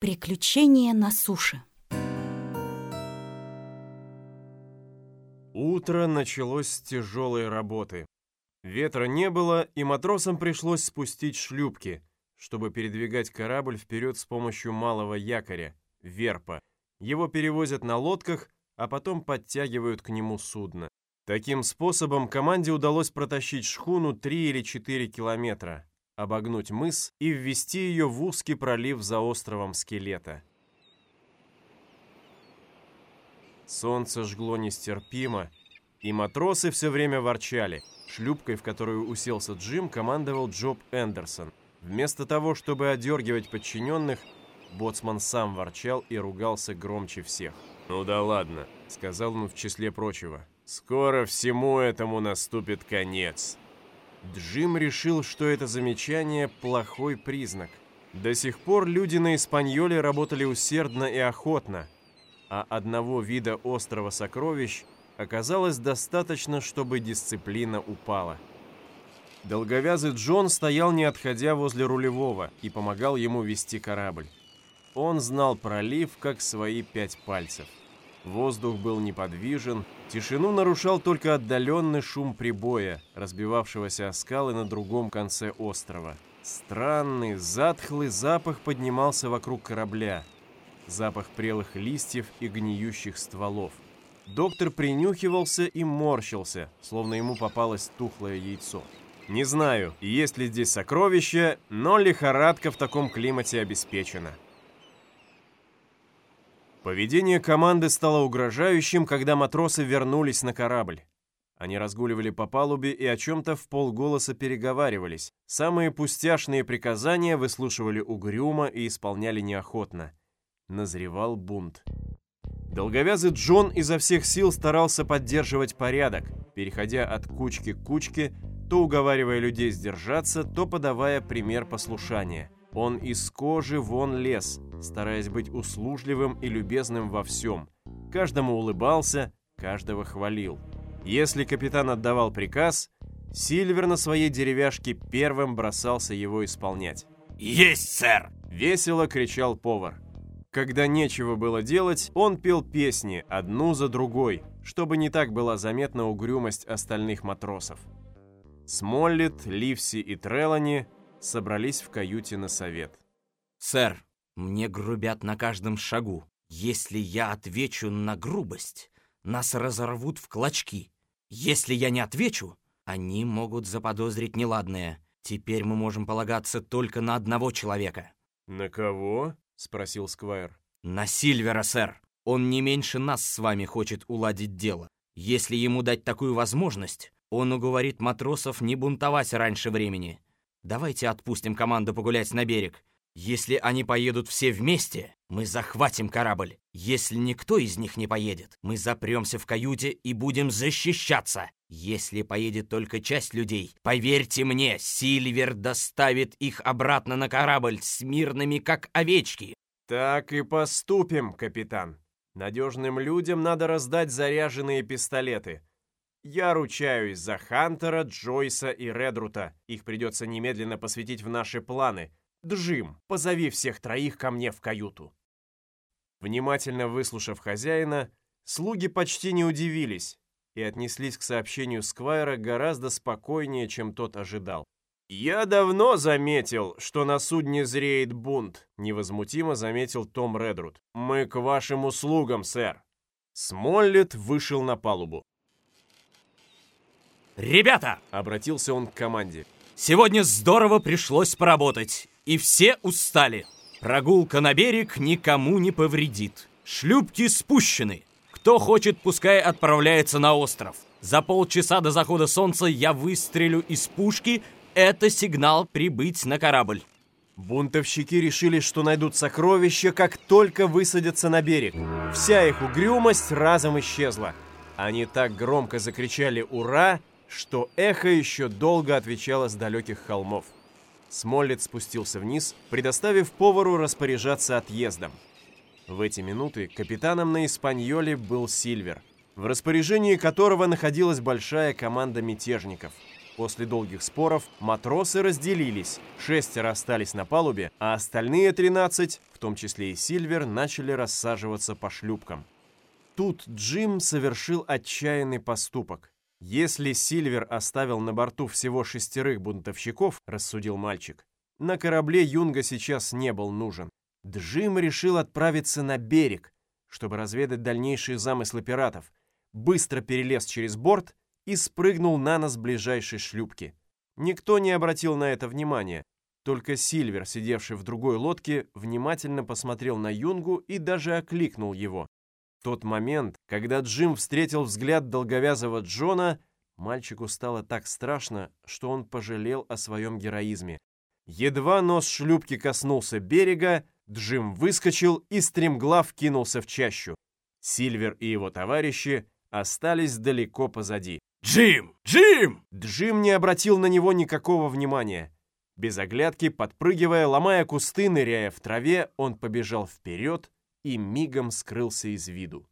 Приключения на суше. Утро началось с тяжелой работы. Ветра не было, и матросам пришлось спустить шлюпки, чтобы передвигать корабль вперед с помощью малого якоря, верпа. Его перевозят на лодках, а потом подтягивают к нему судно. Таким способом команде удалось протащить шхуну 3 или 4 километра, обогнуть мыс и ввести ее в узкий пролив за островом Скелета. Солнце жгло нестерпимо, и матросы все время ворчали. Шлюпкой, в которую уселся Джим, командовал Джоб Эндерсон. Вместо того, чтобы одергивать подчиненных, боцман сам ворчал и ругался громче всех. «Ну да ладно», — сказал он в числе прочего. «Скоро всему этому наступит конец». Джим решил, что это замечание – плохой признак. До сих пор люди на Испаньоле работали усердно и охотно, а одного вида острова сокровищ оказалось достаточно, чтобы дисциплина упала. Долговязый Джон стоял не отходя возле рулевого и помогал ему вести корабль. Он знал пролив как свои пять пальцев. Воздух был неподвижен, тишину нарушал только отдаленный шум прибоя, разбивавшегося о скалы на другом конце острова. Странный, затхлый запах поднимался вокруг корабля. Запах прелых листьев и гниющих стволов. Доктор принюхивался и морщился, словно ему попалось тухлое яйцо. Не знаю, есть ли здесь сокровища, но лихорадка в таком климате обеспечена. Поведение команды стало угрожающим, когда матросы вернулись на корабль. Они разгуливали по палубе и о чем-то в полголоса переговаривались. Самые пустяшные приказания выслушивали угрюмо и исполняли неохотно. Назревал бунт. Долговязый Джон изо всех сил старался поддерживать порядок, переходя от кучки к кучке, то уговаривая людей сдержаться, то подавая пример послушания – он из кожи вон лез, стараясь быть услужливым и любезным во всем. Каждому улыбался, каждого хвалил. Если капитан отдавал приказ, Сильвер на своей деревяшке первым бросался его исполнять. «Есть, сэр!» — весело кричал повар. Когда нечего было делать, он пел песни одну за другой, чтобы не так была заметна угрюмость остальных матросов. Смоллет, Ливси и Трелани собрались в каюте на совет. «Сэр, мне грубят на каждом шагу. Если я отвечу на грубость, нас разорвут в клочки. Если я не отвечу, они могут заподозрить неладное. Теперь мы можем полагаться только на одного человека». «На кого?» — спросил Сквайр. «На Сильвера, сэр. Он не меньше нас с вами хочет уладить дело. Если ему дать такую возможность, он уговорит матросов не бунтовать раньше времени. Давайте отпустим команду погулять на берег. Если они поедут все вместе, мы захватим корабль. Если никто из них не поедет, мы запремся в каюте и будем защищаться. Если поедет только часть людей, поверьте мне, Сильвер доставит их обратно на корабль с мирными, как овечки. Так и поступим, капитан. Надежным людям надо раздать заряженные пистолеты. Я ручаюсь за Хантера, Джойса и Редрута. Их придется немедленно посвятить в наши планы. Джим, позови всех троих ко мне в каюту. Внимательно выслушав хозяина, слуги почти не удивились и отнеслись к сообщению Сквайра гораздо спокойнее, чем тот ожидал. «Я давно заметил, что на судне зреет бунт», — невозмутимо заметил Том Редрут. «Мы к вашим услугам, сэр». Смоллет вышел на палубу. «Ребята!» — обратился он к команде. «Сегодня здорово пришлось поработать, и все устали. Прогулка на берег никому не повредит. Шлюпки спущены. Кто хочет, пускай отправляется на остров. За полчаса до захода солнца я выстрелю из пушки. Это сигнал прибыть на корабль». Бунтовщики решили, что найдут сокровища, как только высадятся на берег. Вся их угрюмость разом исчезла. Они так громко закричали «Ура!», что эхо еще долго отвечало с далеких холмов. Смоллет спустился вниз, предоставив повару распоряжаться отъездом. В эти минуты капитаном на Испаньоле был Сильвер, в распоряжении которого находилась большая команда мятежников. После долгих споров матросы разделились, шестеро остались на палубе, а остальные 13, в том числе и Сильвер, начали рассаживаться по шлюпкам. Тут Джим совершил отчаянный поступок. Если Сильвер оставил на борту всего шестерых бунтовщиков, рассудил мальчик, на корабле Юнга сейчас не был нужен. Джим решил отправиться на берег, чтобы разведать дальнейшие замыслы пиратов, быстро перелез через борт и спрыгнул на нос ближайшей шлюпки. Никто не обратил на это внимания. Только Сильвер, сидевший в другой лодке, внимательно посмотрел на Юнгу и даже окликнул его. Тот момент, когда Джим встретил взгляд долговязого Джона, мальчику стало так страшно, что он пожалел о своем героизме. Едва нос шлюпки коснулся берега, Джим выскочил и стремглав кинулся в чащу. Сильвер и его товарищи остались далеко позади. «Джим! Джим!» Джим не обратил на него никакого внимания. Без оглядки, подпрыгивая, ломая кусты, ныряя в траве, он побежал вперед и мигом скрылся из виду.